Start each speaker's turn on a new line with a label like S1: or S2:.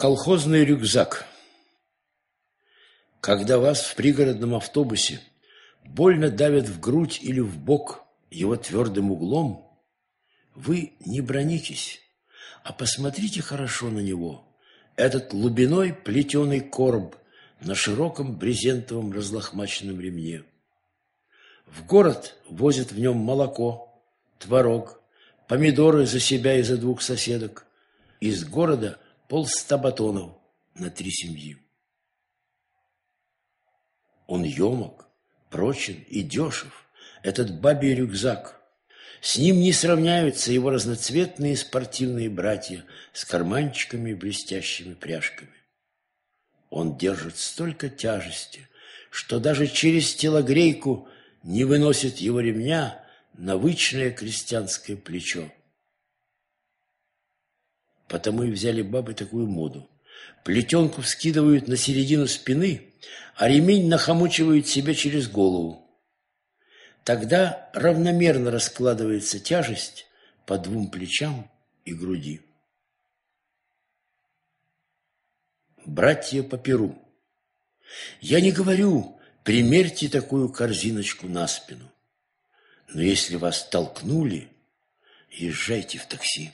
S1: Колхозный рюкзак. Когда вас в пригородном автобусе больно давят в грудь или в бок его твердым углом, вы не бронитесь, а посмотрите хорошо на него. Этот глубиной плетеный короб на широком брезентовом разлохмаченном ремне. В город возят в нем молоко, творог, помидоры за себя и за двух соседок. Из города – полста батонов на три семьи. Он емок, прочен и дешев, этот бабий рюкзак. С ним не сравняются его разноцветные спортивные братья с карманчиками и блестящими пряжками. Он держит столько тяжести, что даже через телогрейку не выносит его ремня на вычное крестьянское плечо. Потому и взяли бабы такую моду. Плетенку вскидывают на середину спины, а ремень нахомучивают себе через голову. Тогда равномерно раскладывается тяжесть по двум плечам и груди. Братья по перу. Я не говорю, примерьте такую корзиночку на спину. Но если вас толкнули, езжайте в такси.